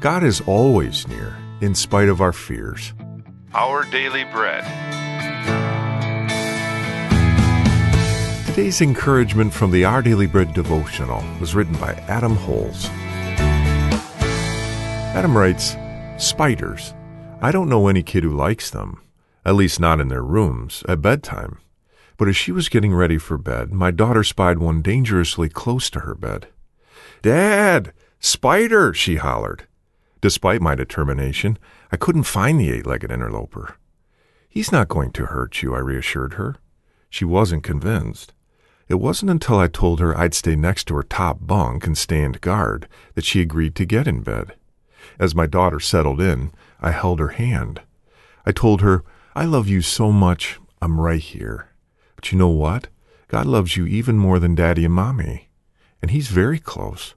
God is always near, in spite of our fears. Our Daily Bread. Today's encouragement from the Our Daily Bread devotional was written by Adam Holz. Adam writes, Spiders. I don't know any kid who likes them, at least not in their rooms, at bedtime. But as she was getting ready for bed, my daughter spied one dangerously close to her bed. Dad! Spider! she hollered. Despite my determination, I couldn't find the eight legged interloper. He's not going to hurt you, I reassured her. She wasn't convinced. It wasn't until I told her I'd stay next to her top bunk and stand guard that she agreed to get in bed. As my daughter settled in, I held her hand. I told her, I love you so much, I'm right here. But you know what? God loves you even more than Daddy and Mommy. And He's very close.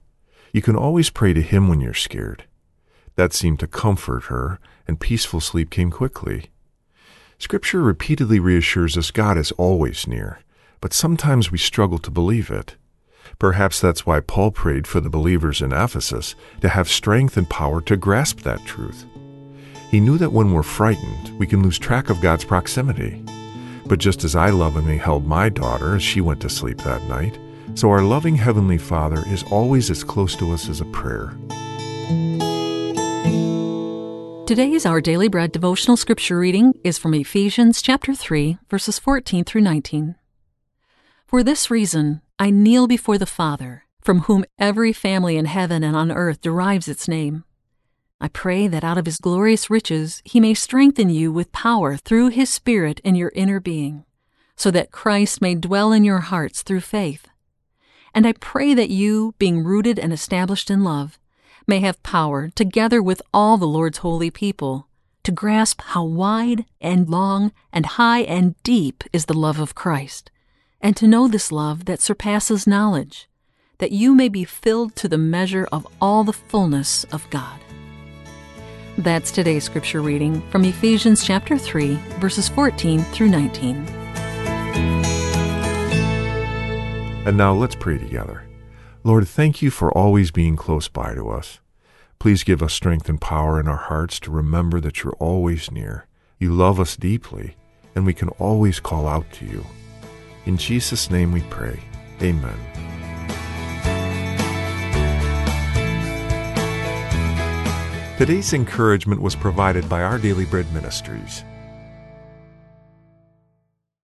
You can always pray to Him when you're scared. That seemed to comfort her, and peaceful sleep came quickly. Scripture repeatedly reassures us God is always near, but sometimes we struggle to believe it. Perhaps that's why Paul prayed for the believers in Ephesus to have strength and power to grasp that truth. He knew that when we're frightened, we can lose track of God's proximity. But just as I lovingly held my daughter as she went to sleep that night, so our loving Heavenly Father is always as close to us as a prayer. Today's Our Daily Bread devotional scripture reading is from Ephesians chapter 3, verses 14 through 19. For this reason, I kneel before the Father, from whom every family in heaven and on earth derives its name. I pray that out of his glorious riches he may strengthen you with power through his Spirit in your inner being, so that Christ may dwell in your hearts through faith. And I pray that you, being rooted and established in love, may have power, together with all the Lord's holy people, to grasp how wide and long and high and deep is the love of Christ, and to know this love that surpasses knowledge, that you may be filled to the measure of all the fullness of God. That's today's scripture reading from Ephesians chapter 3, verses 14 through 19. And now let's pray together. Lord, thank you for always being close by to us. Please give us strength and power in our hearts to remember that you're always near. You love us deeply, and we can always call out to you. In Jesus' name we pray. Amen. Today's encouragement was provided by Our Daily Bread Ministries.